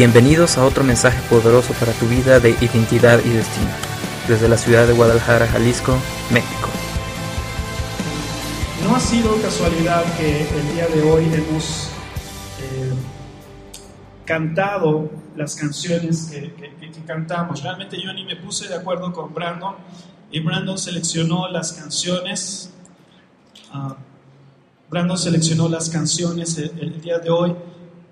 Bienvenidos a otro mensaje poderoso para tu vida de identidad y destino, desde la ciudad de Guadalajara, Jalisco, México. No ha sido casualidad que el día de hoy hemos eh, cantado las canciones que, cantamos. Realmente yo ni me puse de acuerdo con Brandon y Brandon seleccionó las canciones. ah, Brandon seleccionó las canciones el día de hoy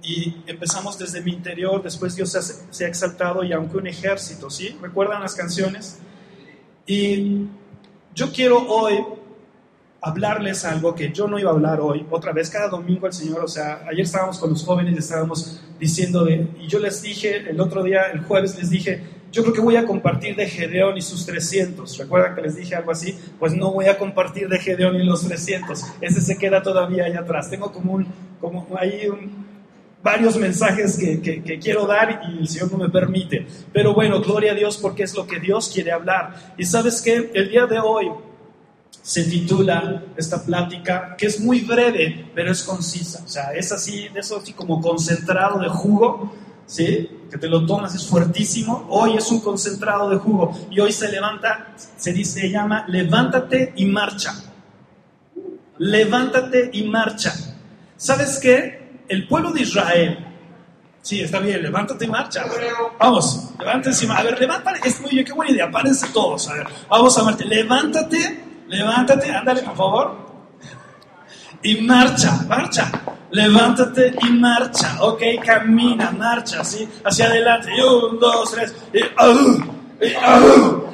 y empezamos desde mi interior, después Dios se ha, se ha exaltado y aunque un ejército, ¿sí? ¿Recuerdan las canciones? Y yo quiero hoy hablarles algo que yo no iba a hablar hoy. Otra vez, cada domingo el Señor, o sea, ayer estábamos con los jóvenes y estábamos diciendo de, y yo les dije, el otro día, el jueves les dije, yo creo que voy a compartir de Gedeón y sus 300. ¿Recuerdan que les dije algo así? Pues no voy a compartir de Gedeón y los 300. Ese se queda todavía ahí atrás. Tengo como un, como ahí un, varios mensajes que, que, quiero dar y el Señor no me permite. Pero bueno, gloria a Dios porque es lo que Dios quiere hablar. Y sabes que el día de hoy se titula esta plática, que es muy breve, pero es concisa. O sea, es así, eso así como concentrado de jugo, ¿sí? Que te lo tomas, es fuertísimo. Hoy es un concentrado de jugo. Y hoy se levanta, se dice, se llama, levántate y marcha. Levántate y marcha. ¿Sabes qué? El pueblo de Israel, sí, está bien, levántate y marcha. Vamos, levántense. A ver, levántate, es muy bien, qué buena idea, párense todos. A ver, vamos a verte, levántate, levántate, ándale, por favor. Y marcha, marcha. Levántate y marcha, ok, camina, marcha, ¿sí? Hacia adelante, y un, dos, tres, y, uh, y, uh,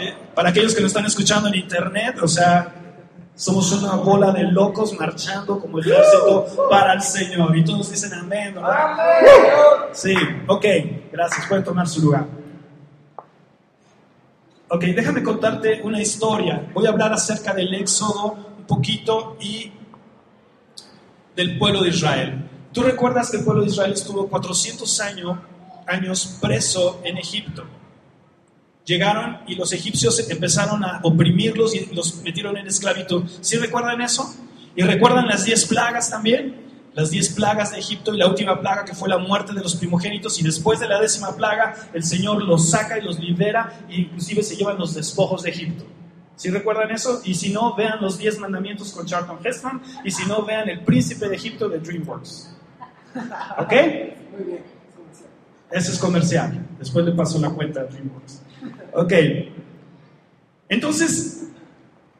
y. Para aquellos que lo están escuchando en internet, o sea, somos una bola de locos marchando como ejército para el Señor. Y todos dicen amén, ¿verdad? Sí, ok, gracias, pueden tomar su lugar. Ok, déjame contarte una historia. Voy a hablar acerca del éxodo un poquito y del pueblo de Israel. Tú recuerdas que el pueblo de Israel estuvo 400 años, años preso en Egipto. Llegaron y los egipcios empezaron a oprimirlos y los metieron en esclavitud. ¿Sí recuerdan eso? ¿Y recuerdan las 10 plagas también? Las 10 plagas de Egipto y la última plaga que fue la muerte de los primogénitos y después de la décima plaga el Señor los saca y los libera e inclusive se llevan los despojos de Egipto. ¿Sí recuerdan eso? Y si no, vean los 10 mandamientos con Charlton Heston y si no, vean El Príncipe de Egipto de DreamWorks. ¿Ok? Muy bien. Ese es comercial. Después le paso la cuenta a DreamWorks. Ok. Entonces,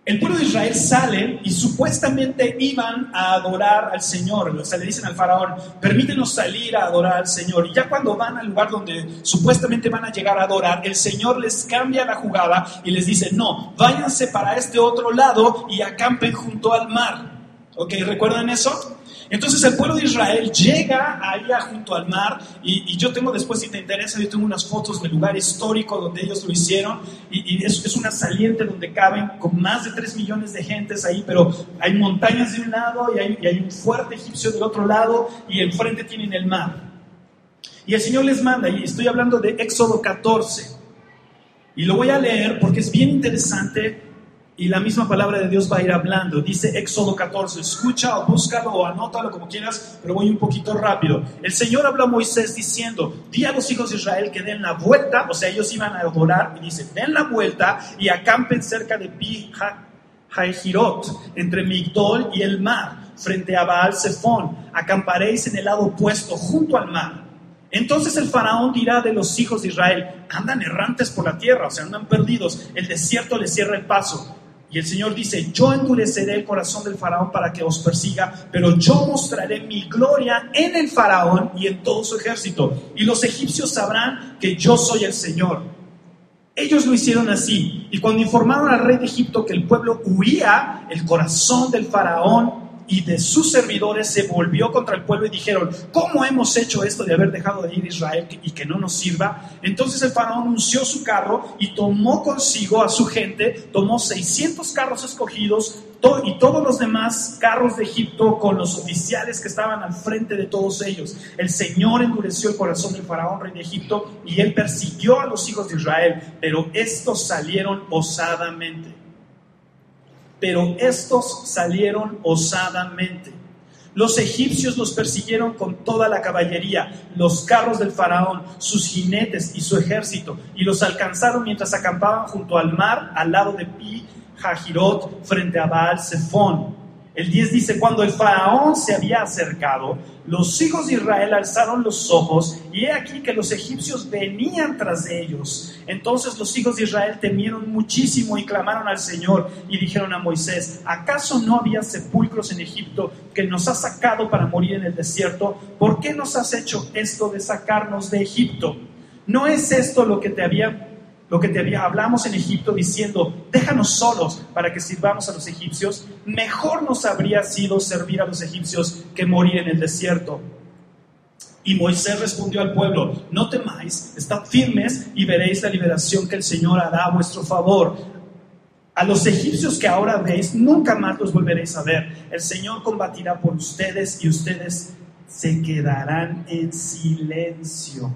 el pueblo de Israel sale y supuestamente iban a adorar al Señor. O sea, le dicen al faraón, permítenos salir a adorar al Señor. Y ya cuando van al lugar donde supuestamente van a llegar a adorar, el Señor les cambia la jugada y les dice, no, váyanse para este otro lado y acampen junto al mar. ¿Ok? ¿Recuerdan eso? Entonces el pueblo de Israel llega allá junto al mar y, yo tengo después, si te interesa, yo tengo unas fotos del lugar histórico donde ellos lo hicieron y, es, una saliente donde caben con más de 3 millones de gentes ahí, pero hay montañas de un lado y hay, y hay un fuerte egipcio del otro lado y enfrente tienen el mar. Y el Señor les manda, y estoy hablando de Éxodo 14, y lo voy a leer porque es bien interesante y la misma palabra de Dios va a ir hablando. Dice Éxodo 14, escucha o búscalo o anótalo como quieras, pero voy un poquito rápido. El Señor habló a Moisés diciendo, di a los hijos de Israel que den la vuelta, o sea, ellos iban a adorar, y dice, den la vuelta y acampen cerca de Pi Haihirot, entre Migdol y el mar, frente a Baal Zephon. Acamparéis en el lado opuesto, junto al mar. Entonces el faraón dirá de los hijos de Israel, andan errantes por la tierra, o sea, andan perdidos, el desierto les cierra el paso. Y el Señor dice, yo endureceré el corazón del faraón para que os persiga, pero yo mostraré mi gloria en el faraón y en todo su ejército. Y los egipcios sabrán que yo soy el Señor. Ellos lo hicieron así. Y cuando informaron al rey de Egipto que el pueblo huía, el corazón del faraón y de sus servidores se volvió contra el pueblo y dijeron, ¿cómo hemos hecho esto de haber dejado de ir a Israel y que no nos sirva? Entonces el faraón unció su carro y tomó consigo a su gente, tomó 600 carros escogidos y todos los demás carros de Egipto con los oficiales que estaban al frente de todos ellos. El Señor endureció el corazón del faraón, rey de Egipto, y él persiguió a los hijos de Israel, pero estos salieron osadamente pero estos salieron osadamente. Los egipcios los persiguieron con toda la caballería, los carros del faraón, sus jinetes y su ejército, y los alcanzaron mientras acampaban junto al mar, al lado de Pi Hajirot, frente a Baal Zephon. El 10 dice, cuando el faraón se había acercado, los hijos de Israel alzaron los ojos y he aquí que los egipcios venían tras ellos. Entonces los hijos de Israel temieron muchísimo y clamaron al Señor y dijeron a Moisés, ¿acaso no había sepulcros en Egipto que nos has sacado para morir en el desierto? ¿Por qué nos has hecho esto de sacarnos de Egipto? ¿No es esto lo que te había lo que te hablamos en Egipto diciendo, déjanos solos para que sirvamos a los egipcios, mejor nos habría sido servir a los egipcios que morir en el desierto. Y Moisés respondió al pueblo, no temáis, estad firmes y veréis la liberación que el Señor hará a vuestro favor. A los egipcios que ahora veis, nunca más los volveréis a ver. El Señor combatirá por ustedes y ustedes se quedarán en silencio.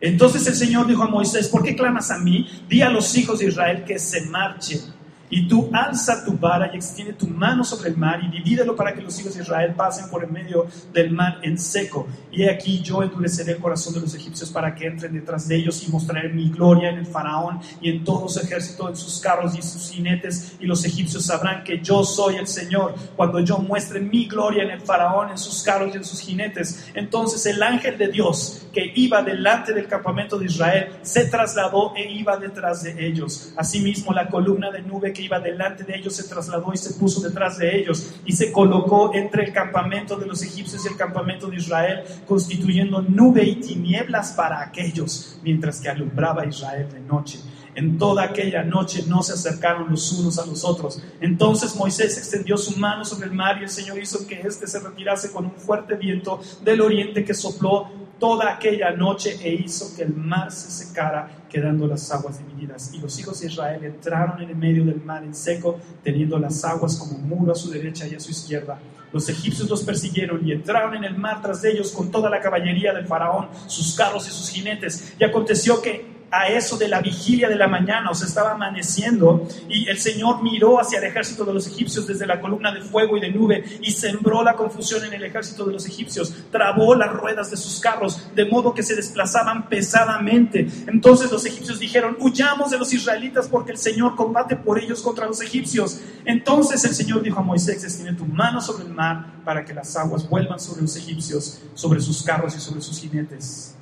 Entonces el Señor dijo a Moisés, ¿por qué clamas a mí? Di a los hijos de Israel que se marchen. Y tú alza tu vara y extiende tu mano sobre el mar y divídelo para que los hijos de Israel pasen por el medio del mar en seco. Y aquí yo endureceré el corazón de los egipcios para que entren detrás de ellos y mostraré mi gloria en el faraón y en todo su ejército, en sus carros y sus jinetes. Y los egipcios sabrán que yo soy el Señor cuando yo muestre mi gloria en el faraón, en sus carros y en sus jinetes. Entonces el ángel de Dios que iba delante del campamento de Israel se trasladó e iba detrás de ellos. Asimismo la columna de nube iba delante de ellos se trasladó y se puso detrás de ellos y se colocó entre el campamento de los egipcios y el campamento de Israel, constituyendo nube y tinieblas para aquellos, mientras que alumbraba Israel de noche. En toda aquella noche no se acercaron los unos a los otros. Entonces Moisés extendió su mano sobre el mar y el Señor hizo que éste se retirase con un fuerte viento del oriente que sopló toda aquella noche e hizo que el mar se secara, quedando las aguas divididas. Y los hijos de Israel entraron en el medio del mar en seco, teniendo las aguas como muro a su derecha y a su izquierda. Los egipcios los persiguieron y entraron en el mar tras ellos con toda la caballería del faraón, sus carros y sus jinetes. Y aconteció que a eso de la vigilia de la mañana, o se estaba amaneciendo, y el Señor miró hacia el ejército de los egipcios desde la columna de fuego y de nube, y sembró la confusión en el ejército de los egipcios, trabó las ruedas de sus carros, de modo que se desplazaban pesadamente. Entonces los egipcios dijeron, huyamos de los israelitas porque el Señor combate por ellos contra los egipcios. Entonces el Señor dijo a Moisés, extiende tu mano sobre el mar para que las aguas vuelvan sobre los egipcios, sobre sus carros y sobre sus jinetes.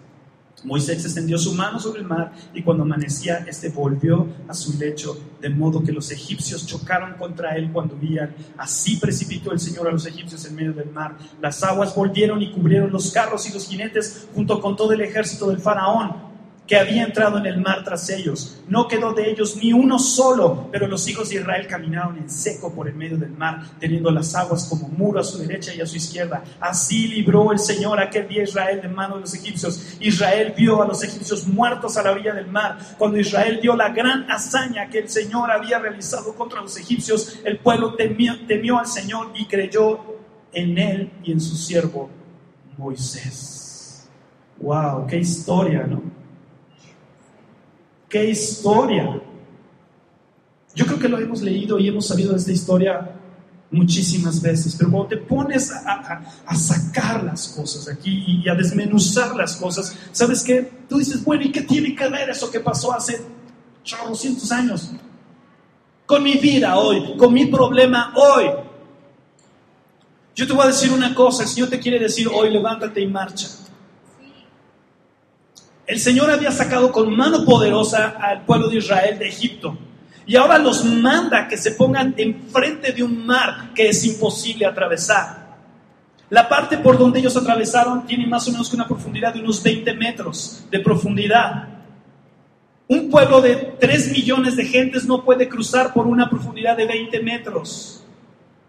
Moisés extendió su mano sobre el mar y cuando amanecía, este volvió a su lecho, de modo que los egipcios chocaron contra él cuando huían. Así precipitó el Señor a los egipcios en medio del mar. Las aguas volvieron y cubrieron los carros y los jinetes junto con todo el ejército del faraón que había entrado en el mar tras ellos. No quedó de ellos ni uno solo, pero los hijos de Israel caminaron en seco por el medio del mar, teniendo las aguas como muro a su derecha y a su izquierda. Así libró el Señor aquel día Israel de mano de los egipcios. Israel vio a los egipcios muertos a la orilla del mar. Cuando Israel vio la gran hazaña que el Señor había realizado contra los egipcios, el pueblo temió, temió al Señor y creyó en él y en su siervo Moisés. ¡Wow! ¡Qué historia, ¿no? ¡Qué historia! Yo creo que lo hemos leído y hemos sabido de esta historia muchísimas veces, pero cuando te pones a, sacar las cosas aquí y a desmenuzar las cosas, ¿sabes qué? Tú dices, bueno, ¿y qué tiene que ver eso que pasó hace 200 años? Con mi vida hoy, con mi problema hoy. Yo te voy a decir una cosa, el Señor te quiere decir hoy, levántate y marcha. El Señor había sacado con mano poderosa al pueblo de Israel de Egipto. Y ahora los manda que se pongan enfrente de un mar que es imposible atravesar. La parte por donde ellos atravesaron tiene más o menos una profundidad de unos 20 metros de profundidad. Un pueblo de 3 millones de gentes no puede cruzar por una profundidad de 20 metros.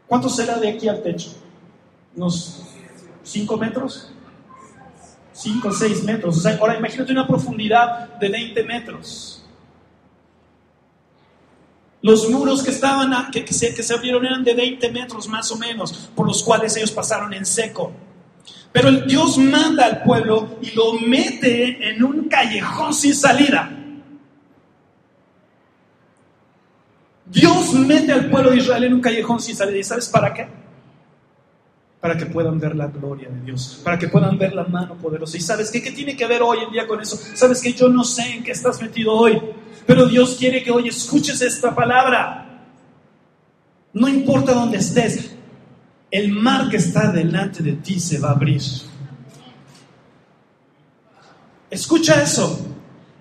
¿Cuánto será de aquí al techo? ¿Unos 5 metros? 5 o 6 metros. ahora imagínate una profundidad de 20 metros. Los muros que, estaban que, se, que se abrieron eran de 20 metros más o menos, por los cuales ellos pasaron en seco. Pero Dios manda al pueblo y lo mete en un callejón sin salida. Dios mete al pueblo de Israel en un callejón sin salida. ¿Y sabes para qué? Para que puedan ver la gloria de Dios, para que puedan ver la mano poderosa. ¿Y sabes qué? ¿Qué tiene que ver hoy en día con eso? Sabes que yo no sé en qué estás metido hoy, pero Dios quiere que hoy escuches esta palabra. No importa dónde estés, el mar que está delante de ti se va a abrir. Escucha eso.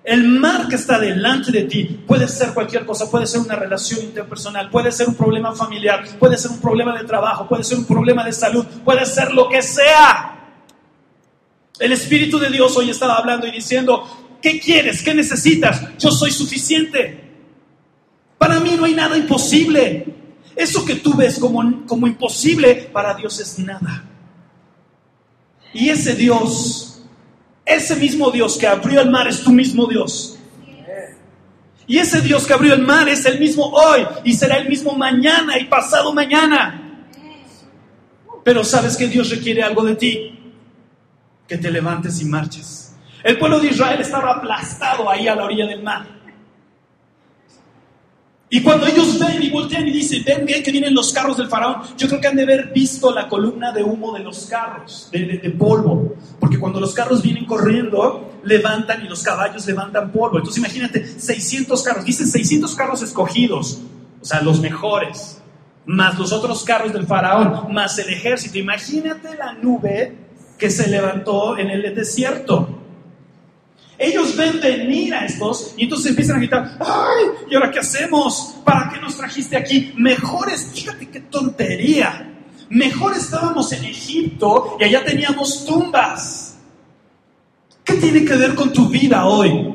El mar que está delante de ti puede ser cualquier cosa, puede ser una relación interpersonal, puede ser un problema familiar, puede ser un problema de trabajo, puede ser un problema de salud, puede ser lo que sea. El Espíritu de Dios hoy estaba hablando y diciendo, ¿qué quieres? ¿Qué necesitas? Yo soy suficiente. Para mí no hay nada imposible. Eso que tú ves como, como imposible, para Dios es nada. Y ese Dios ese mismo Dios que abrió el mar es tu mismo Dios. Y ese Dios que abrió el mar es el mismo hoy y será el mismo mañana y pasado mañana. Pero sabes que Dios requiere algo de ti, que te levantes y marches. El pueblo de Israel estaba aplastado ahí a la orilla del mar. Y cuando ellos ven y voltean y dicen, ven bien que vienen los carros del faraón, yo creo que han de haber visto la columna de humo de los carros, de, polvo, porque cuando los carros vienen corriendo, levantan y los caballos levantan polvo. Entonces imagínate, 600 carros, dicen 600 carros escogidos, o sea, los mejores, más los otros carros del faraón, más el ejército. Imagínate la nube que se levantó en el desierto. Ellos ven venir a estos y entonces empiezan a gritar, ¡ay! ¿Y ahora qué hacemos? ¿Para qué nos trajiste aquí? Mejores, fíjate qué tontería. Mejor estábamos en Egipto y allá teníamos tumbas. ¿Qué tiene que ver con tu vida hoy?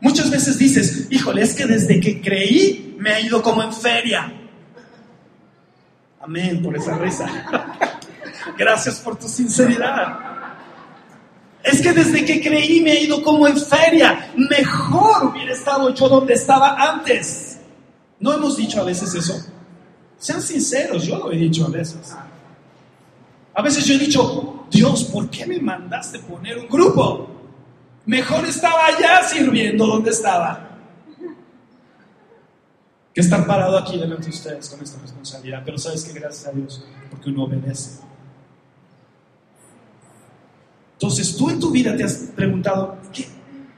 Muchas veces dices, híjole, es que desde que creí me ha ido como en feria. Amén por esa risa. Gracias por tu sinceridad. Es que desde que creí me he ido como en feria. Mejor hubiera estado yo donde estaba antes. ¿No hemos dicho a veces eso? Sean sinceros, yo lo he dicho a veces. A veces yo he dicho, Dios, ¿por qué me mandaste poner un grupo? Mejor estaba allá sirviendo donde estaba. Que estar parado aquí delante de ustedes con esta responsabilidad. Pero sabes que gracias a Dios, porque uno obedece. Entonces tú en tu vida te has preguntado, ¿qué?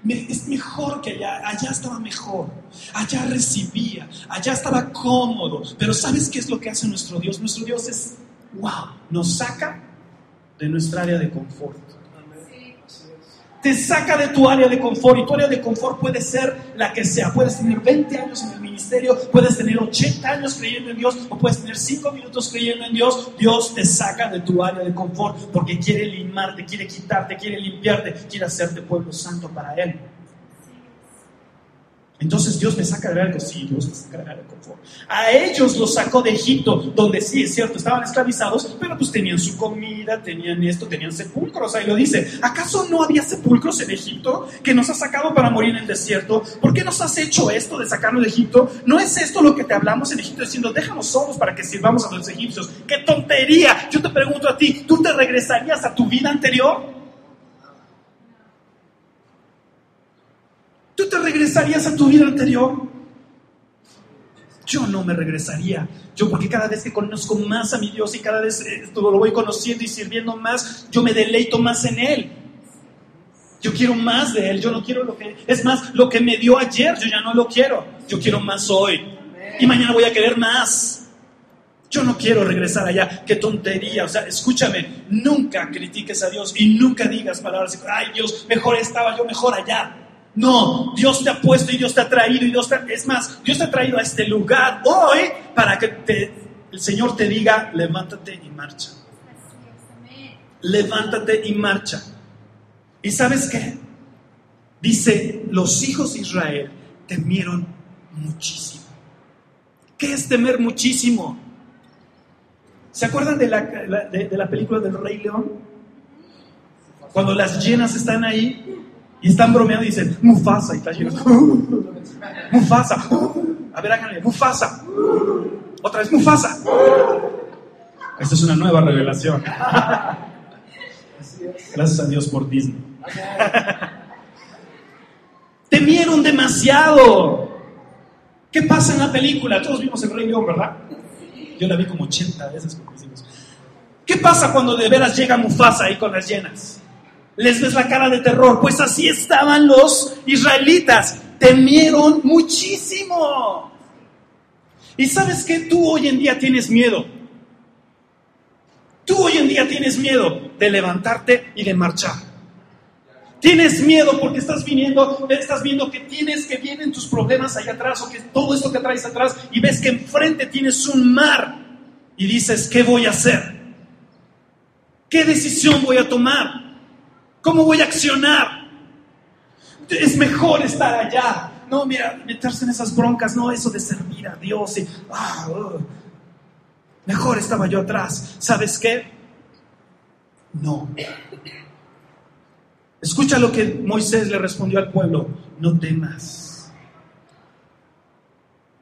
es mejor que allá, allá estaba mejor, allá recibía, allá estaba cómodo, pero ¿sabes qué es lo que hace nuestro Dios? Nuestro Dios es, wow, nos saca de nuestra área de confort te saca de tu área de confort y tu área de confort puede ser la que sea. Puedes tener 20 años en el ministerio, puedes tener 80 años creyendo en Dios o puedes tener 5 minutos creyendo en Dios. Dios te saca de tu área de confort porque quiere limarte, quiere quitarte, quiere limpiarte, quiere hacerte pueblo santo para Él. Entonces Dios me saca de algo, sí, Dios me saca de algo confort. A ellos los sacó de Egipto, donde sí, es cierto, estaban esclavizados, pero pues tenían su comida, tenían esto, tenían sepulcros, ahí lo dice. ¿Acaso no había sepulcros en Egipto que nos ha sacado para morir en el desierto? ¿Por qué nos has hecho esto de sacarnos de Egipto? ¿No es esto lo que te hablamos en Egipto diciendo, déjanos solos para que sirvamos a los egipcios? ¡Qué tontería! Yo te pregunto a ti, ¿tú te regresarías a tu vida anterior? ¿Tú te regresarías a tu vida anterior? Yo no me regresaría. Yo porque cada vez que conozco más a mi Dios y cada vez eh, lo voy conociendo y sirviendo más, yo me deleito más en Él. Yo quiero más de Él. Yo no quiero lo que... Es más, lo que me dio ayer, yo ya no lo quiero. Yo quiero más hoy. Y mañana voy a querer más. Yo no quiero regresar allá. Qué tontería. O sea, escúchame. Nunca critiques a Dios y nunca digas palabras. Ay Dios, mejor estaba yo mejor allá. No, Dios te ha puesto y Dios te ha traído y Dios te, es más, Dios te ha traído a este lugar hoy para que el Señor te diga, levántate y marcha. Levántate y marcha. ¿Y sabes qué? Dice, los hijos de Israel temieron muchísimo. ¿Qué es temer muchísimo? ¿Se acuerdan de la, de la película del Rey León? Cuando las llenas están ahí y están bromeando y dicen, Mufasa, y está lleno. Mufasa. A ver, háganle, Mufasa. Otra vez, Mufasa. Esta es una nueva revelación. Gracias a Dios por Disney. Temieron demasiado. ¿Qué pasa en la película? Todos vimos el Rey León, ¿verdad? Yo la vi como 80 veces con mis hijos. ¿Qué pasa cuando de veras llega Mufasa ahí con las llenas? Les ves la cara de terror. Pues así estaban los israelitas. Temieron muchísimo. Y sabes que tú hoy en día tienes miedo. Tú hoy en día tienes miedo de levantarte y de marchar. Tienes miedo porque estás viniendo, estás viendo que tienes que vienen tus problemas allá atrás o que todo esto que traes atrás y ves que enfrente tienes un mar y dices, ¿qué voy a hacer? ¿Qué decisión voy a tomar? ¿Cómo voy a accionar? Es mejor estar allá. No, mira, meterse en esas broncas, no, eso de servir a Dios. Y, ah, uh. Mejor estaba yo atrás. ¿Sabes qué? No. Escucha lo que Moisés le respondió al pueblo. No temas.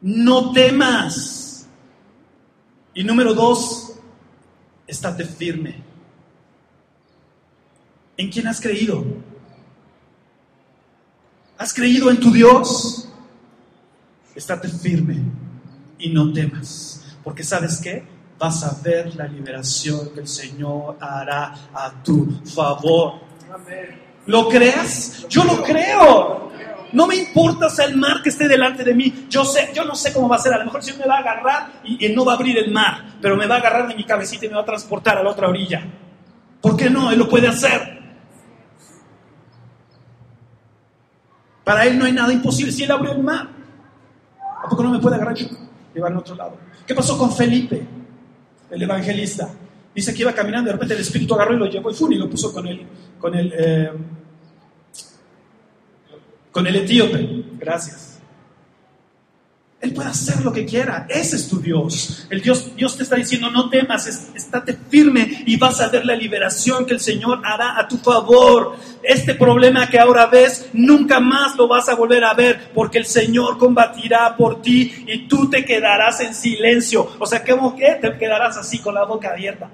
No temas. Y número dos, estate firme. ¿En quién has creído? ¿Has creído en tu Dios? Estate firme y no temas. Porque sabes qué? Vas a ver la liberación que el Señor hará a tu favor. ¿Lo creas? Yo lo creo. No me importa sea el mar que esté delante de mí. Yo sé, yo no sé cómo va a ser. A lo mejor Señor me va a agarrar y, y no va a abrir el mar, pero me va a agarrar de mi cabecita y me va a transportar a la otra orilla. ¿Por qué no? Él lo puede hacer. Para él no hay nada imposible. Si él abrió el mar, ¿a poco no me puede agarrar y llevarme a otro lado? ¿Qué pasó con Felipe, el evangelista? Dice que iba caminando, de repente el Espíritu agarró y lo llevó y fue y lo puso con el, con el, eh, con el etíope. Gracias. Él puede hacer lo que quiera. Ese es tu Dios. El Dios, Dios te está diciendo, no temas, estate firme y vas a ver la liberación que el Señor hará a tu favor. Este problema que ahora ves, nunca más lo vas a volver a ver porque el Señor combatirá por ti y tú te quedarás en silencio. O sea, ¿cómo que te quedarás así con la boca abierta?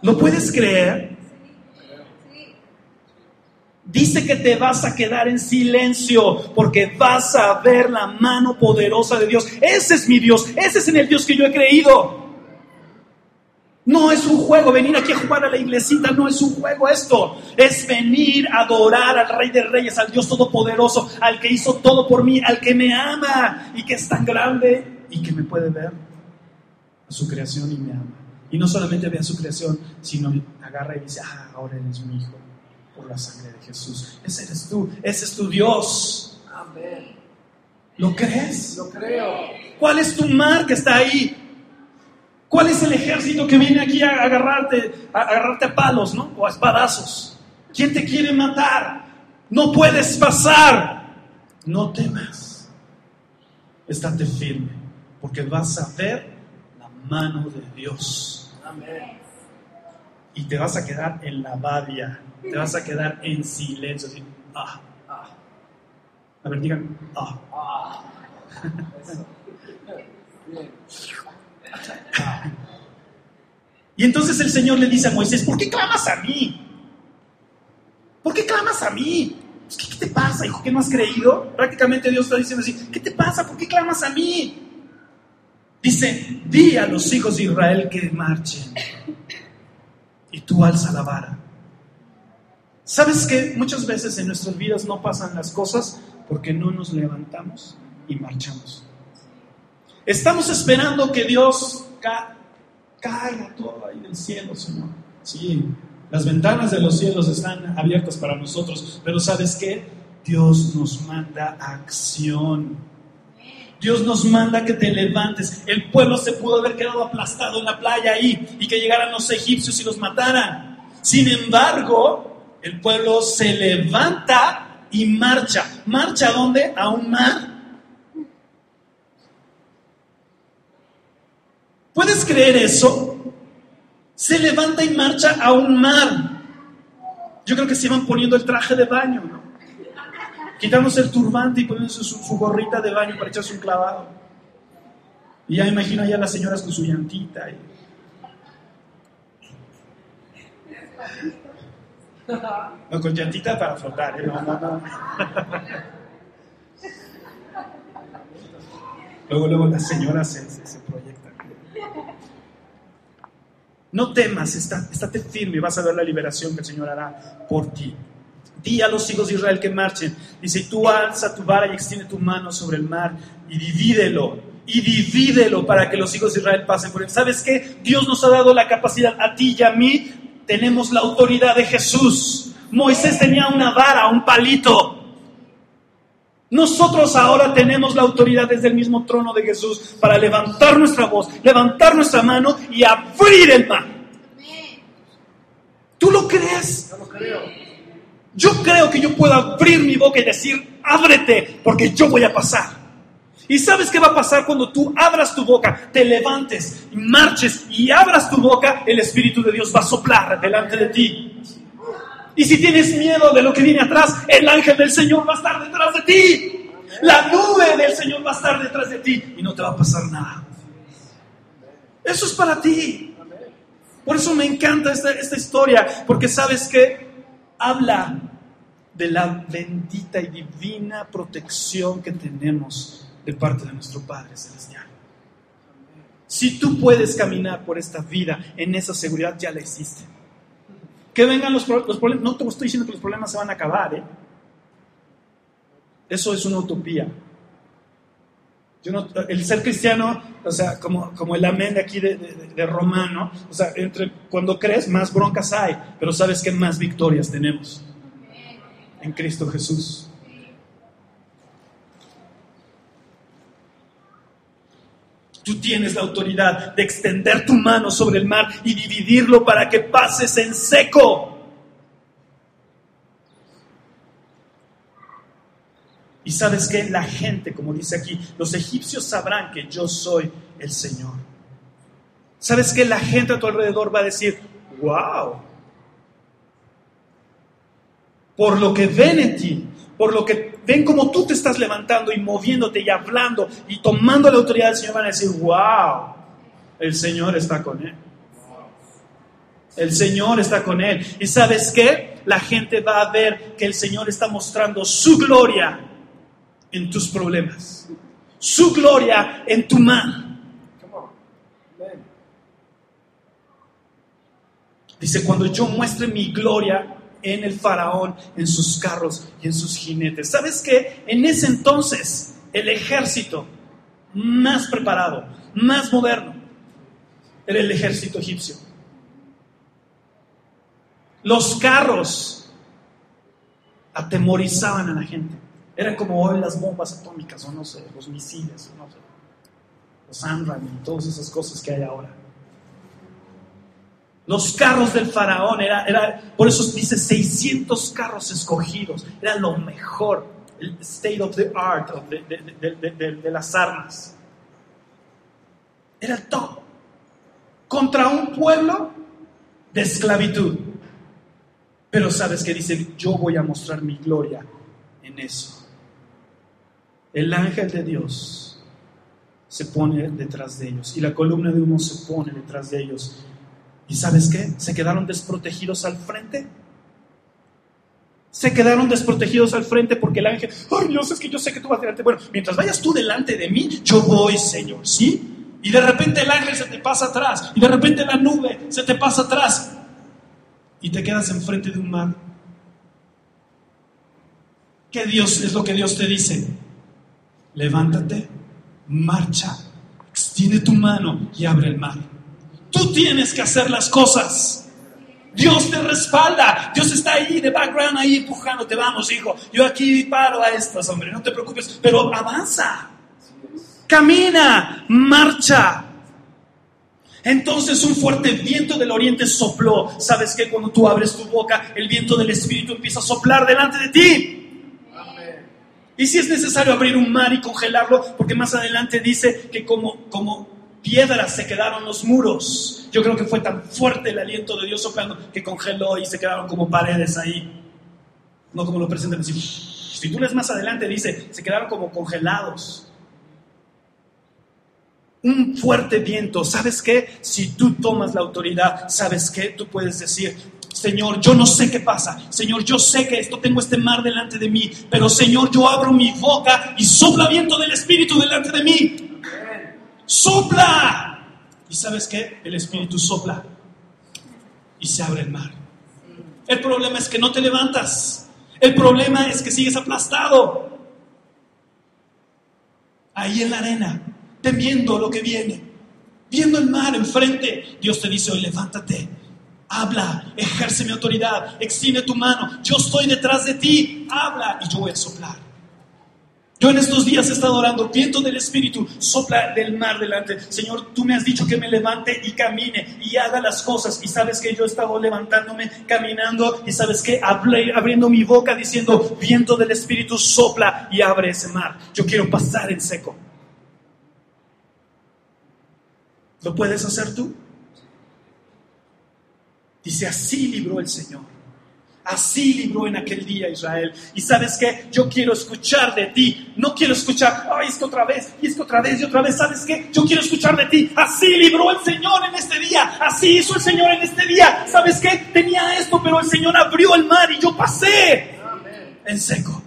¿Lo puedes creer? Dice que te vas a quedar en silencio porque vas a ver la mano poderosa de Dios. Ese es mi Dios, ese es en el Dios que yo he creído. No es un juego venir aquí a jugar a la iglesita, no es un juego esto. Es venir a adorar al Rey de Reyes, al Dios Todopoderoso, al que hizo todo por mí, al que me ama y que es tan grande y que me puede ver a su creación y me ama. Y no solamente ve a su creación, sino agarra y dice, ah, ahora eres mi hijo por la sangre de Jesús. Ese eres tú, ese es tu Dios. Amén. ¿Lo crees? Lo creo. ¿Cuál es tu mar que está ahí? ¿Cuál es el ejército que viene aquí a agarrarte, a agarrarte a palos, ¿no? O a espadazos. ¿Quién te quiere matar? No puedes pasar. No temas. Estate firme, porque vas a ver la mano de Dios. Amén. Y te vas a quedar en la badia te vas a quedar en silencio. Ah, ah. A ver, digan, ah. Ah. Y entonces el Señor le dice a Moisés, ¿por qué clamas a mí? ¿Por qué clamas a mí? Pues, ¿Qué, ¿Qué te pasa, hijo? ¿Qué no has creído? Prácticamente Dios está diciendo ¿qué te pasa? ¿Por qué clamas a mí? Dice, di a los hijos de Israel que marchen. Y tú alza la vara. ¿Sabes que muchas veces en nuestras vidas no pasan las cosas porque no nos levantamos y marchamos? Estamos esperando que Dios ca caiga todo ahí del cielo, Señor. Sí, las ventanas de los cielos están abiertas para nosotros, pero ¿sabes qué? Dios nos manda acción. Dios nos manda que te levantes. El pueblo se pudo haber quedado aplastado en la playa ahí y que llegaran los egipcios y los mataran. Sin embargo, el pueblo se levanta y marcha. ¿Marcha a dónde? A un mar. ¿Puedes creer eso? Se levanta y marcha a un mar. Yo creo que se iban poniendo el traje de baño, ¿no? Quitándose el turbante y poniéndose su, gorrita de baño para echarse un clavado. Y ya imagino allá las señoras con su llantita. No, con llantita para flotar, ¿eh? No, no. Luego, luego las señoras se, se, proyectan. No temas, estate firme y vas a ver la liberación que el Señor hará por ti. Di a los hijos de Israel que marchen. Dice, tú alza tu vara y extiende tu mano sobre el mar y divídelo. Y divídelo para que los hijos de Israel pasen por él. ¿Sabes qué? Dios nos ha dado la capacidad a ti y a mí. Tenemos la autoridad de Jesús. Moisés tenía una vara, un palito. Nosotros ahora tenemos la autoridad desde el mismo trono de Jesús para levantar nuestra voz, levantar nuestra mano y abrir el mar. ¿Tú lo crees? Yo lo creo. Yo creo que yo puedo abrir mi boca y decir, ábrete, porque yo voy a pasar. ¿Y sabes qué va a pasar cuando tú abras tu boca, te levantes, marches y abras tu boca? El Espíritu de Dios va a soplar delante de ti. Y si tienes miedo de lo que viene atrás, el ángel del Señor va a estar detrás de ti. La nube del Señor va a estar detrás de ti y no te va a pasar nada. Eso es para ti. Por eso me encanta esta, esta historia, porque sabes que habla de la bendita y divina protección que tenemos de parte de nuestro Padre Celestial. Si tú puedes caminar por esta vida en esa seguridad, ya la hiciste. Que vengan los, los problemas, no te estoy diciendo que los problemas se van a acabar, ¿eh? Eso es una utopía. El ser cristiano, o sea, como, como el amén de aquí de, de- de Romano, o sea, entre, cuando crees, más broncas hay, pero sabes que más victorias tenemos en Cristo Jesús. Tú tienes la autoridad de extender tu mano sobre el mar y dividirlo para que pases en seco. Y sabes que la gente, como dice aquí, los egipcios sabrán que yo soy el Señor. Sabes que la gente a tu alrededor va a decir, wow, por lo que ven en ti, por lo que ven como tú te estás levantando y moviéndote y hablando y tomando la autoridad del Señor, van a decir, wow, el Señor está con él. El Señor está con él. ¿Y sabes qué? La gente va a ver que el Señor está mostrando su gloria en tus problemas, su gloria en tu mano. Dice, cuando yo muestre mi gloria en el faraón, en sus carros y en sus jinetes. ¿Sabes qué? En ese entonces, el ejército más preparado, más moderno, era el ejército egipcio. Los carros atemorizaban a la gente. Eran como hoy las bombas atómicas, o no sé, los misiles, o no sé, los AMRAAM y todas esas cosas que hay ahora. Los carros del faraón, era, era, por eso dice 600 carros escogidos, era lo mejor, el state of the art de- de- de las armas. Era todo. Contra un pueblo de esclavitud. Pero sabes que dice, yo voy a mostrar mi gloria en eso. El ángel de Dios se pone detrás de ellos y la columna de humo se pone detrás de ellos. ¿Y sabes qué? Se quedaron desprotegidos al frente. Se quedaron desprotegidos al frente porque el ángel, ay Dios, es que yo sé que tú vas delante. Bueno, mientras vayas tú delante de mí, yo voy, Señor, ¿sí? Y de repente el ángel se te pasa atrás, y de repente la nube se te pasa atrás, y te quedas enfrente de un mar. ¿Qué Dios es lo que Dios te dice? Levántate, marcha, extiende tu mano y abre el mar. Tú tienes que hacer las cosas. Dios te respalda. Dios está ahí de background, ahí empujándote. Vamos, hijo. Yo aquí paro a estas, hombre. No te preocupes. Pero avanza. Camina. Marcha. Entonces un fuerte viento del oriente sopló. ¿Sabes que Cuando tú abres tu boca, el viento del Espíritu empieza a soplar delante de ti. Y si es necesario abrir un mar y congelarlo, porque más adelante dice que como, como piedras se quedaron los muros. Yo creo que fue tan fuerte el aliento de Dios soplando que congeló y se quedaron como paredes ahí. No como lo presentan así. Si tú lees más adelante, dice, se quedaron como congelados. Un fuerte viento. ¿Sabes qué? Si tú tomas la autoridad, ¿sabes qué? Tú puedes decir, Señor, yo no sé qué pasa. Señor, yo sé que esto tengo este mar delante de mí. Pero Señor, yo abro mi boca y sopla viento del Espíritu delante de mí. ¡Sopla! ¿Y sabes qué? El Espíritu sopla. y se abre el mar. El problema es que no te levantas. El problema es que sigues aplastado. Ahí en la arena, temiendo lo que viene, viendo el mar enfrente. Dios te dice hoy, levántate, habla, ejerce mi autoridad, extiende tu mano. Yo estoy detrás de ti, habla y yo voy a soplar. Yo en estos días he estado orando, viento del Espíritu, sopla del mar delante. Señor, tú me has dicho que me levante y camine y haga las cosas. Y sabes que yo he estado levantándome, caminando y sabes que abriendo mi boca diciendo, viento del Espíritu, sopla y abre ese mar. Yo quiero pasar en seco. ¿Lo puedes hacer tú? Dice, así libró el Señor Así libró en aquel día Israel. Y sabes qué, yo quiero escuchar de ti. No quiero escuchar, ay, esto otra vez, y esto otra vez, y otra vez. ¿Sabes qué? Yo quiero escuchar de ti. Así libró el Señor en este día. Así hizo el Señor en este día. ¿Sabes qué? Tenía esto, pero el Señor abrió el mar y yo pasé en seco.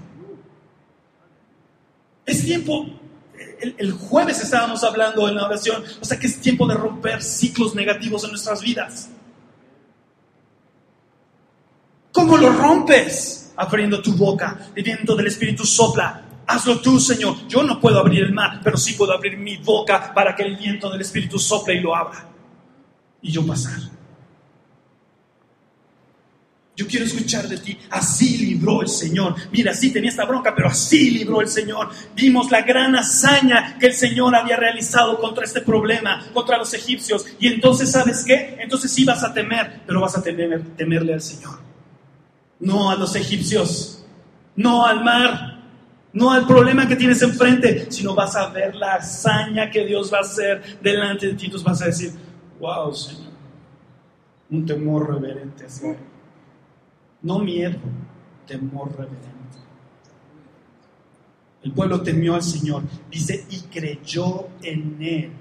Es tiempo el, el, jueves estábamos hablando en la oración, o sea que es tiempo de romper ciclos negativos en nuestras vidas. ¿Cómo lo rompes? Abriendo tu boca, el viento del Espíritu sopla. Hazlo tú, Señor. Yo no puedo abrir el mar, pero sí puedo abrir mi boca para que el viento del Espíritu sople y lo abra. Y yo pasar. Yo quiero escuchar de ti. Así libró el Señor. Mira, sí tenía esta bronca, pero así libró el Señor. Vimos la gran hazaña que el Señor había realizado contra este problema, contra los egipcios. Y entonces, ¿sabes qué? Entonces sí vas a temer, pero vas a temer, temerle al Señor no a los egipcios, no al mar, no al problema que tienes enfrente, sino vas a ver la hazaña que Dios va a hacer delante de ti. Tú vas a decir, wow, Señor, un temor reverente hacia No miedo, temor reverente. El pueblo temió al Señor, dice, y creyó en Él.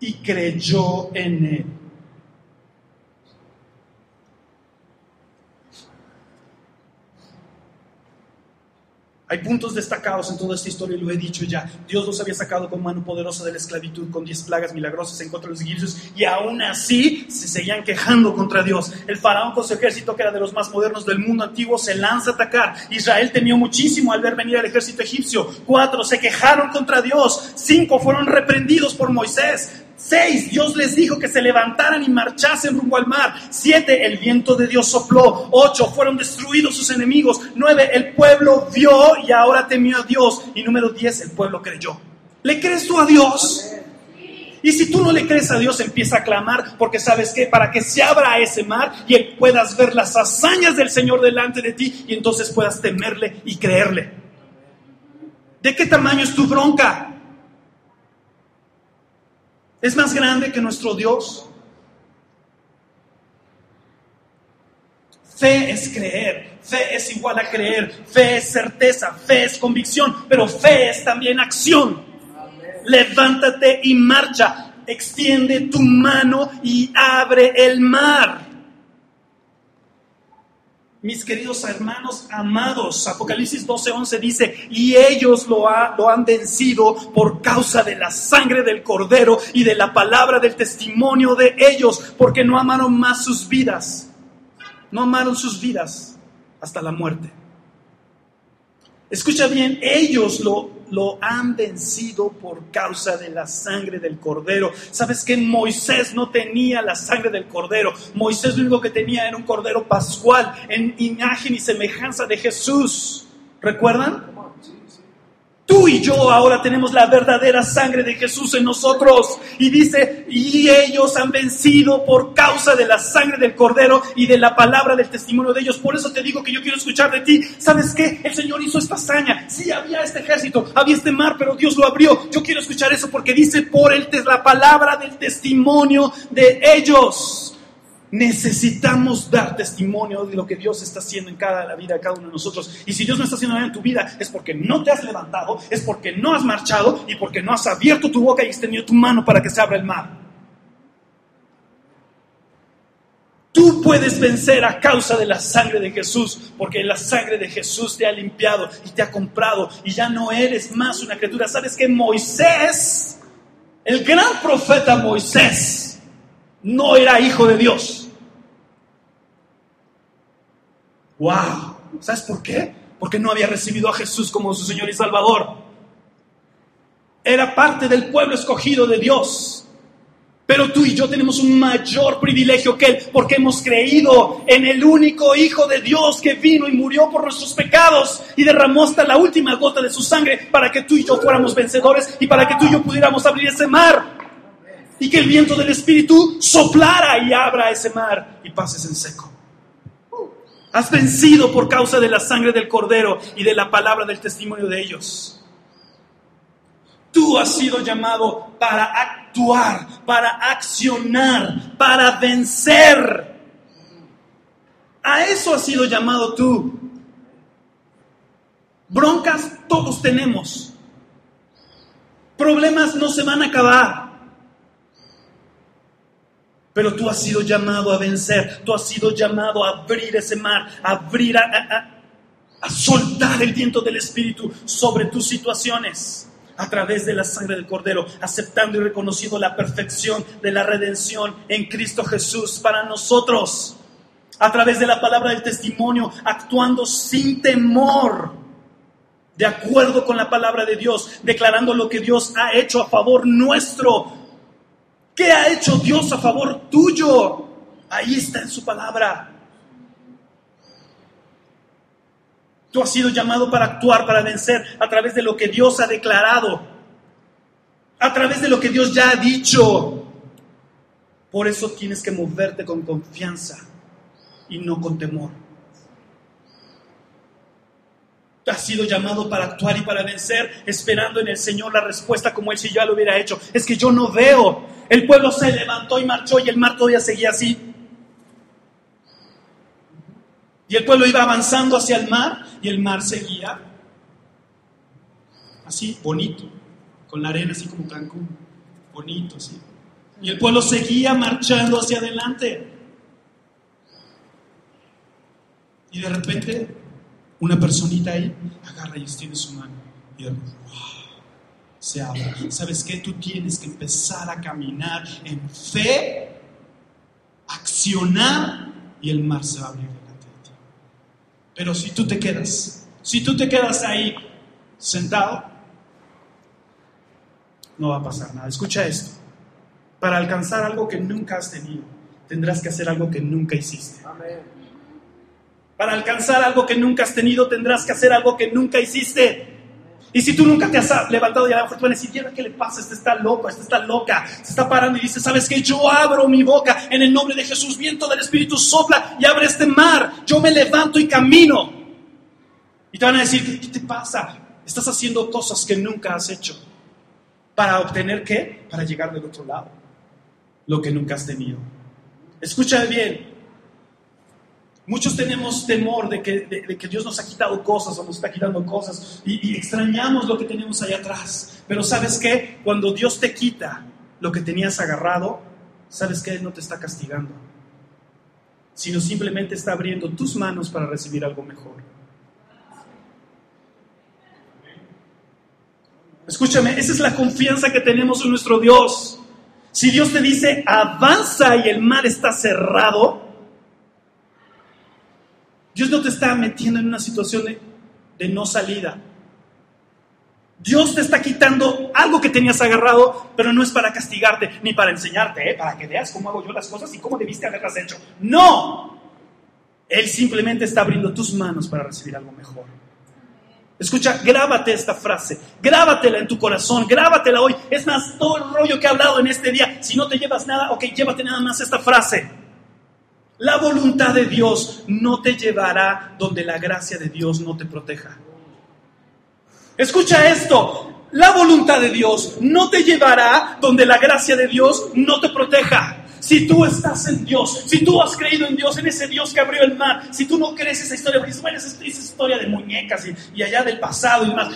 Y creyó en Él. Hay puntos destacados en toda esta historia y lo he dicho ya. Dios los había sacado con mano poderosa de la esclavitud, con diez plagas milagrosas en contra de los egipcios y aún así se seguían quejando contra Dios. El faraón con su ejército, que era de los más modernos del mundo antiguo, se lanza a atacar. Israel temió muchísimo al ver venir al ejército egipcio. Cuatro se quejaron contra Dios. Cinco fueron reprendidos por Moisés. Seis, Dios les dijo que se levantaran y marchasen rumbo al mar. Siete, el viento de Dios sopló. Ocho, fueron destruidos sus enemigos. Nueve, el pueblo vio y ahora temió a Dios. Y número diez, el pueblo creyó. ¿Le crees tú a Dios? Y si tú no le crees a Dios, empieza a clamar, porque sabes que para que se abra ese mar y puedas ver las hazañas del Señor delante de ti y entonces puedas temerle y creerle. ¿De qué tamaño es tu bronca? ¿Es más grande que nuestro Dios? Fe es creer, fe es igual a creer, fe es certeza, fe es convicción, pero fe es también acción. Levántate y marcha, extiende tu mano y abre el mar mis queridos hermanos amados. Apocalipsis 12:11 dice, y ellos lo, lo, han vencido por causa de la sangre del cordero y de la palabra del testimonio de ellos, porque no amaron más sus vidas, no amaron sus vidas hasta la muerte. Escucha bien, ellos lo, lo han vencido por causa de la sangre del cordero. ¿Sabes que Moisés no tenía la sangre del cordero? Moisés lo único que tenía era un cordero pascual en imagen y semejanza de Jesús. ¿Recuerdan? Tú y yo ahora tenemos la verdadera sangre de Jesús en nosotros. Y dice, y ellos han vencido por causa de la sangre del cordero y de la palabra del testimonio de ellos. Por eso te digo que yo quiero escuchar de ti. ¿Sabes qué? El Señor hizo esta hazaña. Sí, había este ejército, había este mar, pero Dios lo abrió. Yo quiero escuchar eso porque dice por el, la palabra del testimonio de ellos. Necesitamos dar testimonio de lo que Dios está haciendo en cada la vida de cada uno de nosotros. Y si Dios no está haciendo nada en tu vida, es porque no te has levantado, es porque no has marchado y porque no has abierto tu boca y extendido tu mano para que se abra el mar. Tú puedes vencer a causa de la sangre de Jesús, porque la sangre de Jesús te ha limpiado y te ha comprado y ya no eres más una criatura. ¿Sabes que Moisés, el gran profeta Moisés, no era hijo de Dios. ¡Wow! ¿Sabes por qué? Porque no había recibido a Jesús como su Señor y Salvador. Era parte del pueblo escogido de Dios. Pero tú y yo tenemos un mayor privilegio que Él porque hemos creído en el único Hijo de Dios que vino y murió por nuestros pecados y derramó hasta la última gota de su sangre para que tú y yo fuéramos vencedores y para que tú y yo pudiéramos abrir ese mar. Y que el viento del Espíritu soplara y abra ese mar y pases en seco. Has vencido por causa de la sangre del Cordero y de la palabra del testimonio de ellos. Tú has sido llamado para actuar, para accionar, para vencer. A eso has sido llamado tú. Broncas todos tenemos. Problemas no se van a acabar. Pero tú has sido llamado a vencer, tú has sido llamado a abrir ese mar, a abrir, a, a soltar el viento del Espíritu sobre tus situaciones a través de la sangre del Cordero, aceptando y reconociendo la perfección de la redención en Cristo Jesús para nosotros, a través de la palabra del testimonio, actuando sin temor, de acuerdo con la palabra de Dios, declarando lo que Dios ha hecho a favor nuestro. ¿Qué ha hecho Dios a favor tuyo? Ahí está en su palabra. Tú has sido llamado para actuar, para vencer a través de lo que Dios ha declarado, a través de lo que Dios ya ha dicho. Por eso tienes que moverte con confianza y no con temor. Tú has sido llamado para actuar y para vencer, esperando en el Señor la respuesta como Él si ya lo hubiera hecho. Es que yo no veo. El pueblo se levantó y marchó y el mar todavía seguía así. Y el pueblo iba avanzando hacia el mar y el mar seguía así, bonito, con la arena así como Cancún, bonito, así. Y el pueblo seguía marchando hacia adelante. Y de repente, una personita ahí agarra y extiende su mano. Y de wow, se abre. ¿Sabes qué? Tú tienes que empezar a caminar en fe, accionar, y el mar se va a abrir. Pero si tú te quedas, si tú te quedas ahí sentado, no va a pasar nada. Escucha esto. Para alcanzar algo que nunca has tenido, tendrás que hacer algo que nunca hiciste. Para alcanzar algo que nunca has tenido, tendrás que hacer algo que nunca hiciste. Y si tú nunca te has levantado y a lo mejor tú vas a decir, ¿qué le pasa? Este está loco, este está loca. Se está parando y dice, ¿sabes qué? Yo abro mi boca en el nombre de Jesús, viento del Espíritu sopla y abre este mar. Yo me levanto y camino. Y te van a decir, ¿qué te pasa? Estás haciendo cosas que nunca has hecho. ¿Para obtener qué? Para llegar del otro lado. Lo que nunca has tenido. Escucha bien, Muchos tenemos temor de que, Dios nos ha quitado cosas o nos está quitando cosas y, y, extrañamos lo que tenemos allá atrás. Pero sabes qué? Cuando Dios te quita lo que tenías agarrado, sabes que Él no te está castigando, sino simplemente está abriendo tus manos para recibir algo mejor. Escúchame, esa es la confianza que tenemos en nuestro Dios. Si Dios te dice, avanza y el mar está cerrado, Dios no te está metiendo en una situación de, no salida. Dios te está quitando algo que tenías agarrado, pero no es para castigarte ni para enseñarte, ¿eh? para que veas cómo hago yo las cosas y cómo debiste haberlas hecho. No. Él simplemente está abriendo tus manos para recibir algo mejor. Escucha, grábate esta frase, grábatela en tu corazón, grábatela hoy. Es más, todo el rollo que he hablado en este día, si no te llevas nada, ok, llévate nada más esta frase. La voluntad de Dios no te llevará donde la gracia de Dios no te proteja. Escucha esto, la voluntad de Dios no te llevará donde la gracia de Dios no te proteja. Si tú estás en Dios, si tú has creído en Dios, en ese Dios que abrió el mar, si tú no crees esa historia, porque bueno, esa, historia de muñecas y, allá del pasado y más,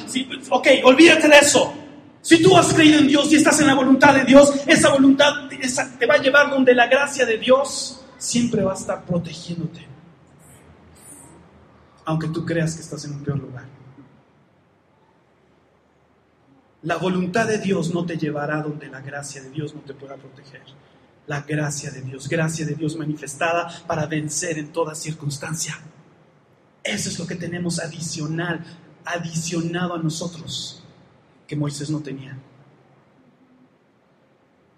ok, olvídate de eso. Si tú has creído en Dios y estás en la voluntad de Dios, esa voluntad te va a llevar donde la gracia de Dios siempre va a estar protegiéndote. Aunque tú creas que estás en un peor lugar. La voluntad de Dios no te llevará donde la gracia de Dios no te pueda proteger. La gracia de Dios, gracia de Dios manifestada para vencer en toda circunstancia. Eso es lo que tenemos adicional, adicionado a nosotros, que Moisés no tenía.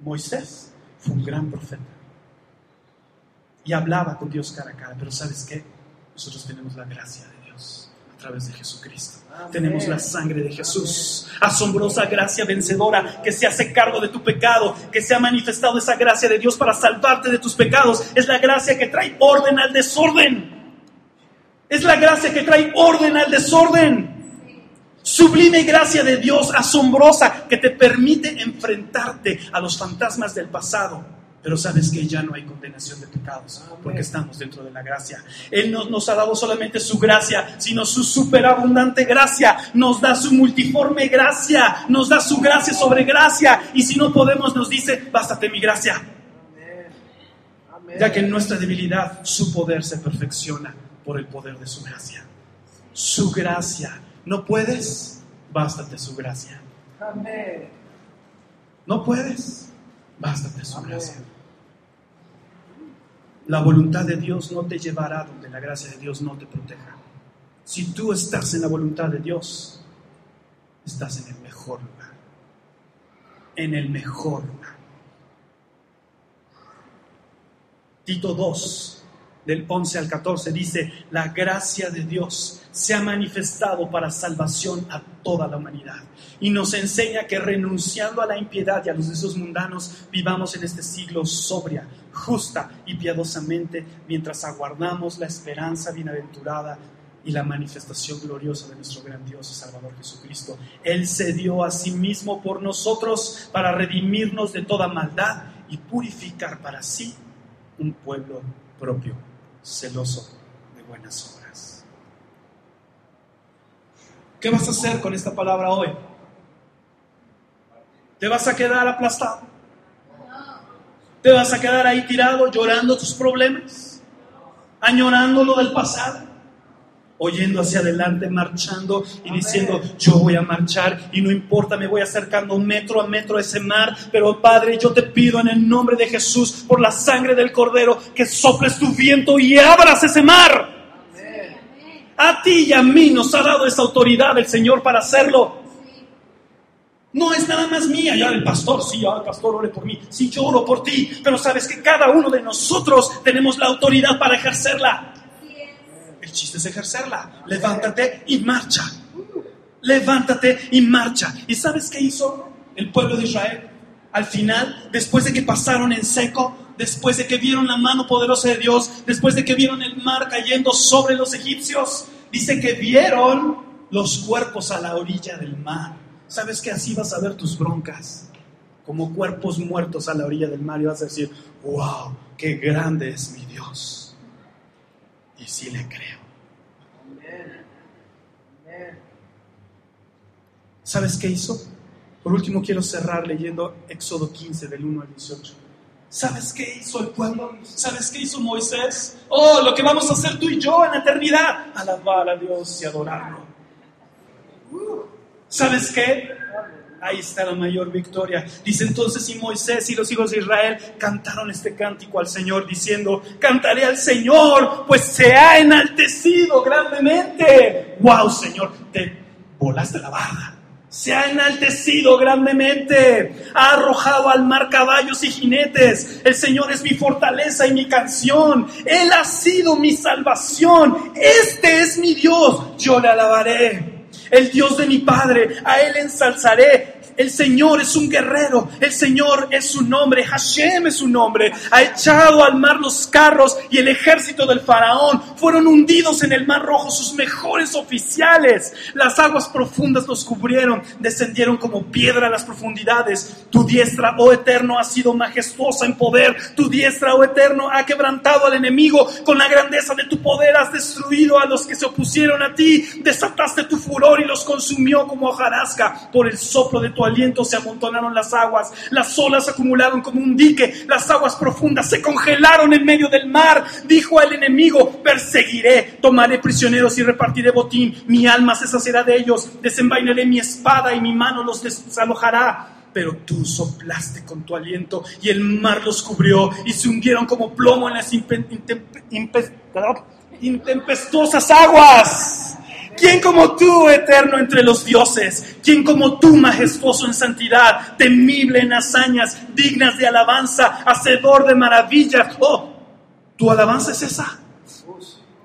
Moisés fue un gran profeta y hablaba con Dios cara a cara, pero ¿sabes qué? Nosotros tenemos la gracia de Dios a través de Jesucristo. Tenemos la sangre de Jesús, asombrosa gracia vencedora que se hace cargo de tu pecado, que se ha manifestado esa gracia de Dios para salvarte de tus pecados. Es la gracia que trae orden al desorden. Es la gracia que trae orden al desorden. Sublime gracia de Dios, asombrosa, que te permite enfrentarte a los fantasmas del pasado. Pero sabes que ya no hay condenación de pecados, porque estamos dentro de la gracia. Él no nos ha dado solamente su gracia, sino su superabundante gracia. Nos da su multiforme gracia, nos da su gracia sobre gracia. Y si no podemos, nos dice, bástate mi gracia. Ya que en nuestra debilidad su poder se perfecciona por el poder de su gracia. Su gracia. ¿No puedes? Bástate su gracia. ¿No puedes? Bástate su gracia. La voluntad de Dios no te llevará donde la gracia de Dios no te proteja. Si tú estás en la voluntad de Dios, estás en el mejor lugar. En el mejor lugar. Tito 2, del 11 al 14, dice, la gracia de Dios se ha manifestado para salvación a toda la humanidad. Y nos enseña que renunciando a la impiedad y a los deseos mundanos, vivamos en este siglo sobria, justa y piadosamente, mientras aguardamos la esperanza bienaventurada y la manifestación gloriosa de nuestro gran Dios y Salvador Jesucristo. Él se dio a sí mismo por nosotros para redimirnos de toda maldad y purificar para sí un pueblo propio, celoso de buenas obras. ¿Qué vas a hacer con esta palabra hoy? ¿Te vas a quedar aplastado? ¿Te vas a quedar ahí tirado llorando tus problemas? ¿Añorando lo del pasado? Oyendo hacia adelante, marchando y diciendo, yo voy a marchar y no importa, me voy acercando metro a metro a ese mar, pero Padre, yo te pido en el nombre de Jesús, por la sangre del Cordero, que soples tu viento y abras ese mar. A ti y a mí nos ha dado esa autoridad el Señor para hacerlo. No es nada más mía, ya el pastor, sí, ya el pastor ore por mí, sí, yo oro por ti, pero sabes que cada uno de nosotros tenemos la autoridad para ejercerla. Chiste es ejercerla. Levántate y marcha. Levántate y marcha. ¿Y sabes qué hizo el pueblo de Israel? Al final, después de que pasaron en seco, después de que vieron la mano poderosa de Dios, después de que vieron el mar cayendo sobre los egipcios, dice que vieron los cuerpos a la orilla del mar. ¿Sabes que así vas a ver tus broncas? Como cuerpos muertos a la orilla del mar y vas a decir, wow, qué grande es mi Dios. Y sí le creo. ¿Sabes qué hizo? Por último quiero cerrar leyendo Éxodo 15 del 1 al 18. ¿Sabes qué hizo el pueblo? ¿Sabes qué hizo Moisés? Oh, lo que vamos a hacer tú y yo en la eternidad. Alabar a Dios y adorarlo. ¿Sabes qué? Ahí está la mayor victoria. Dice entonces y Moisés y los hijos de Israel cantaron este cántico al Señor diciendo, cantaré al Señor, pues se ha enaltecido grandemente. Wow, Señor, te volaste la barda. Se ha enaltecido grandemente, ha arrojado al mar caballos y jinetes. El Señor es mi fortaleza y mi canción. Él ha sido mi salvación. Este es mi Dios. Yo le alabaré. El Dios de mi Padre, a Él ensalzaré. El Señor es un guerrero, el Señor es su nombre, Hashem es su nombre. Ha echado al mar los carros y el ejército del faraón. Fueron hundidos en el mar rojo sus mejores oficiales. Las aguas profundas los cubrieron, descendieron como piedra a las profundidades. Tu diestra, oh eterno, ha sido majestuosa en poder. Tu diestra, oh eterno, ha quebrantado al enemigo. Con la grandeza de tu poder has destruido a los que se opusieron a ti. Desataste tu furor y los consumió como hojarasca por el soplo de tu aliento se amontonaron las aguas, las olas acumularon como un dique, las aguas profundas se congelaron en medio del mar. Dijo al enemigo, perseguiré, tomaré prisioneros y repartiré botín, mi alma se saciará de ellos, desenvainaré mi espada y mi mano los desalojará. pero tú soplaste con tu aliento y el mar los cubrió y se hundieron como plomo en las intempestuosas aguas. ¿Quién como tú, eterno entre los dioses? ¿Quién como tú, majestuoso en santidad, temible en hazañas, dignas de alabanza, hacedor de maravillas? Oh, ¿tu alabanza es esa?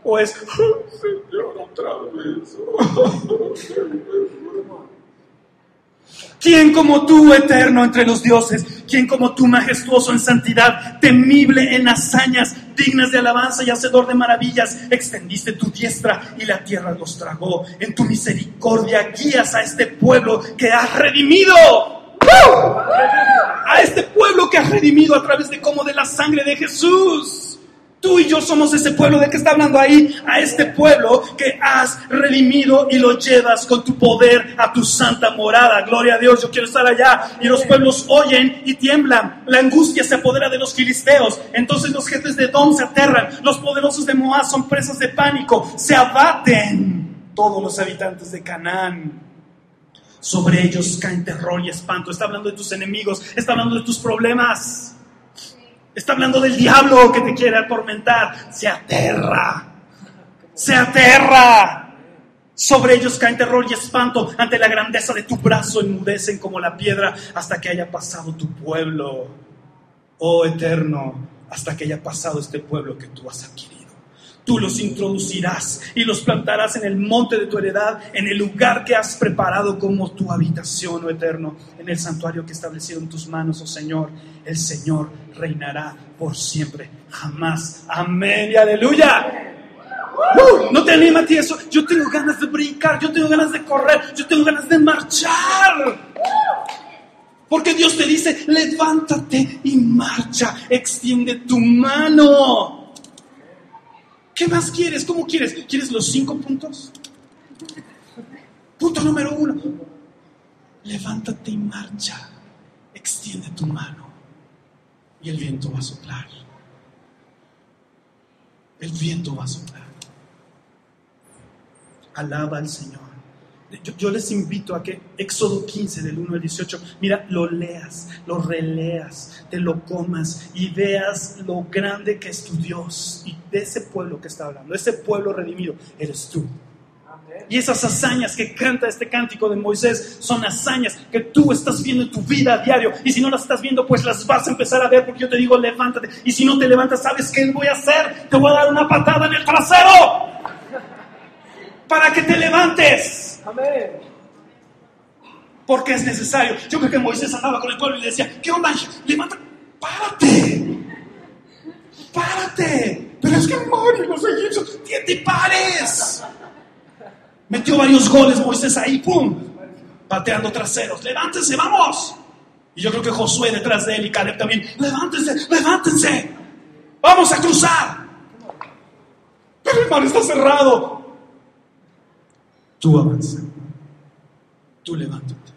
¿O es, "Oh, Señor, otra vez? ¿Quién como tú, eterno entre los dioses? ¿Quién como tú, majestuoso en santidad, temible en hazañas, dignas de alabanza y hacedor de maravillas? Extendiste tu diestra y la tierra los tragó. En tu misericordia guías a este pueblo que has redimido. A este pueblo que has redimido a través de cómo de la sangre de Jesús. Tú y yo somos ese pueblo de que está hablando ahí, a este pueblo que has redimido y lo llevas con tu poder a tu santa morada. Gloria a Dios, yo quiero estar allá. Y los pueblos oyen y tiemblan. La angustia se apodera de los filisteos. Entonces los jefes de Dom se aterran. Los poderosos de Moab son presas de pánico. Se abaten todos los habitantes de Canaán. Sobre ellos caen terror y espanto. Está hablando de tus enemigos, está hablando de tus problemas. Está hablando del diablo que te quiere atormentar. Se aterra. Se aterra. Sobre ellos caen terror y espanto. Ante la grandeza de tu brazo enmudecen como la piedra hasta que haya pasado tu pueblo. Oh eterno, hasta que haya pasado este pueblo que tú has adquirido. Tú los introducirás y los plantarás en el monte de tu heredad, en el lugar que has preparado como tu habitación, oh eterno, en el santuario que en tus manos, oh Señor. El Señor reinará por siempre, jamás. Amén y aleluya. Uh, ¿No te anima a ti eso? Yo tengo ganas de brincar, yo tengo ganas de correr, yo tengo ganas de marchar. Porque Dios te dice, levántate y marcha, extiende tu mano. ¿Qué más quieres? ¿Cómo quieres? ¿Quieres los cinco puntos? Punto número uno. Levántate y marcha. Extiende tu mano. Y el viento va a soplar. El viento va a soplar. Alaba al Señor. Yo, yo, les invito a que Éxodo 15 del 1 al 18, mira, lo leas, lo releas, te lo comas y veas lo grande que es tu Dios y de ese pueblo que está hablando, ese pueblo redimido, eres tú. Y esas hazañas que canta este cántico de Moisés son hazañas que tú estás viendo en tu vida a diario. Y si no las estás viendo, pues las vas a empezar a ver porque yo te digo, levántate. Y si no te levantas, ¿sabes qué voy a hacer? Te voy a dar una patada en el trasero para que te levantes. Amén. Porque es necesario. Yo creo que Moisés andaba con el pueblo y le decía, ¿qué onda? Levanta, párate. Párate. Pero es que Mari, los egipcios, te pares. Metió varios goles Moisés ahí, ¡pum! Pateando traseros. Levántense, vamos. Y yo creo que Josué detrás de él y Caleb también. Levántense, levántense. Vamos a cruzar. Pero el mar está cerrado. Tú avanza. Tú levántate.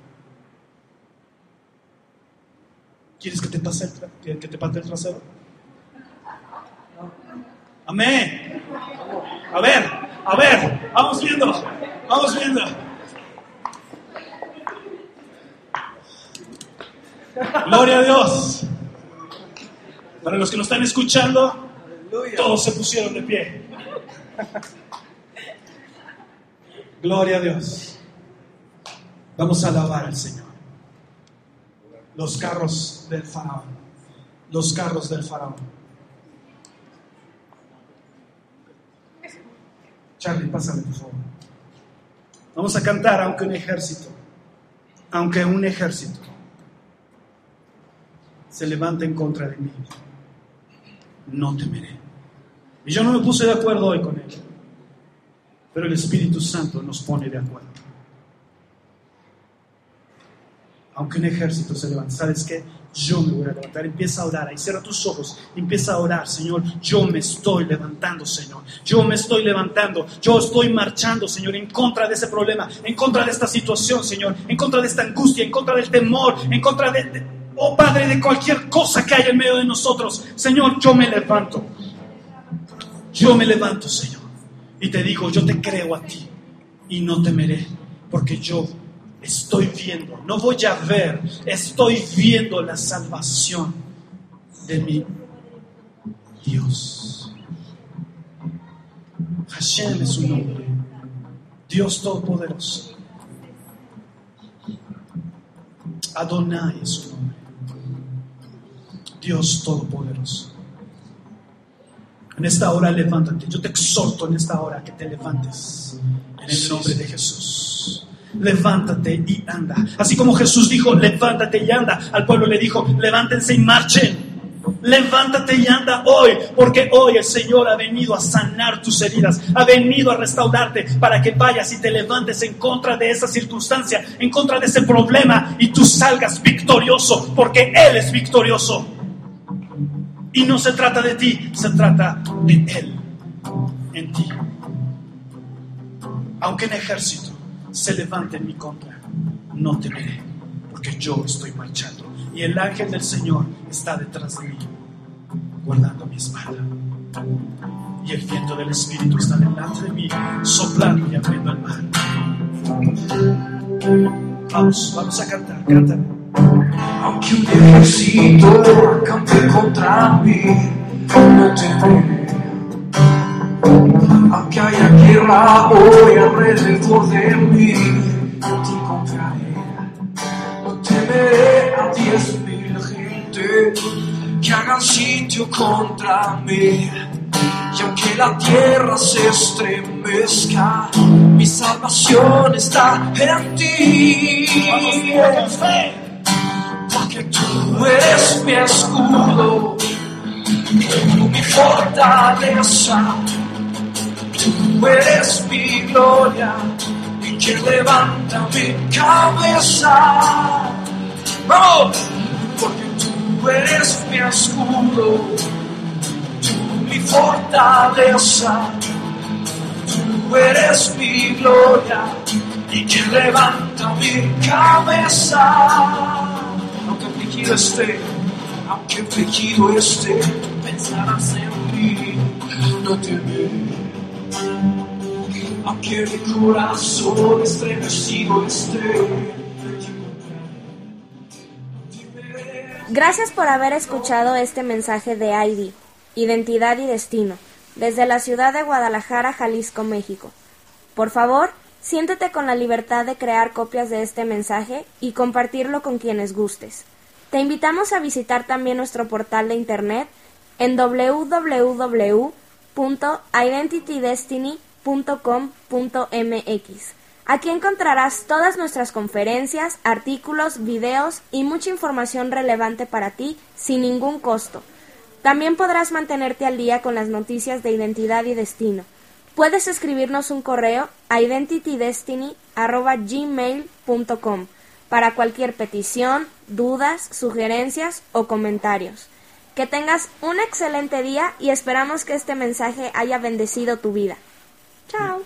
¿Quieres que te pase el, tra- que te pate el trasero? Amén. A ver, a ver, vamos viendo, vamos viendo. Gloria a Dios. Para los que nos están escuchando, todos se pusieron de pie. Gloria a Dios. Vamos a alabar al Señor. Los carros del faraón. Los carros del faraón. Charlie, pásame por favor. Vamos a cantar aunque un ejército, aunque un ejército se levante en contra de mí, no temeré. Y yo no me puse de acuerdo hoy con él, pero el Espíritu Santo nos pone de acuerdo. Aunque un ejército se levante, ¿sabes qué? Yo me voy a levantar. Empieza a orar. Ahí cierra tus ojos. Empieza a orar, Señor. Yo me estoy levantando, Señor. Yo me estoy levantando. Yo estoy marchando, Señor, en contra de ese problema, en contra de esta situación, Señor, en contra de esta angustia, en contra del temor, en contra de, de- oh Padre, de cualquier cosa que haya en medio de nosotros. Señor, yo me levanto. Yo me levanto, Señor. Y te digo, yo te creo a ti y no temeré, porque yo estoy viendo, no voy a ver, estoy viendo la salvación de mi Dios. Hashem es su nombre, Dios Todopoderoso. Adonai es su nombre, Dios Todopoderoso. En esta hora levántate, yo te exhorto en esta hora que te levantes en el nombre de Jesús. Levántate y anda. Así como Jesús dijo, levántate y anda. Al pueblo le dijo, levántense y marchen. Levántate y anda hoy, porque hoy el Señor ha venido a sanar tus heridas, ha venido a restaurarte para que vayas y te levantes en contra de esa circunstancia, en contra de ese problema y tú salgas victorioso, porque Él es victorioso. Y no se trata de ti, se trata de Él en ti. Aunque en ejército se levante en mi contra, no temeré, porque yo estoy marchando. Y el ángel del Señor está detrás de mí, guardando mi espalda. Y el viento del Espíritu está delante de mí, soplando y abriendo el mar. Vamos, vamos a cantar, cántame. Aunque un ejército acampe contra mí, no temeré. Aunque haya guerra hoy alrededor de mí, no te encontraré. No temeré a diez mil gente que hagan sitio contra mí. Y aunque la tierra se estremezca, mi salvación está en ti. Vamos, Porque tú eres mi escudo, tú mi fortaleza, tú eres mi gloria y quien levanta mi cabeza. ¡Vamos! Porque tú eres mi escudo, tú mi fortaleza, tú eres mi gloria y quien levanta mi cabeza. Estremecido esté, Gracias por haber escuchado este mensaje de ID, Identidad y Destino, desde la ciudad de Guadalajara, Jalisco, México. Por favor, siéntete con la libertad de crear copias de este mensaje y compartirlo con quienes gustes. Te invitamos a visitar también nuestro portal de internet en www.identitydestiny.com.mx. Aquí encontrarás todas nuestras conferencias, artículos, videos y mucha información relevante para ti sin ningún costo. También podrás mantenerte al día con las noticias de identidad y destino. Puedes escribirnos un correo a identitydestiny.gmail.com para cualquier petición, dudas, sugerencias o comentarios. Que tengas un excelente día y esperamos que este mensaje haya bendecido tu vida. Chao.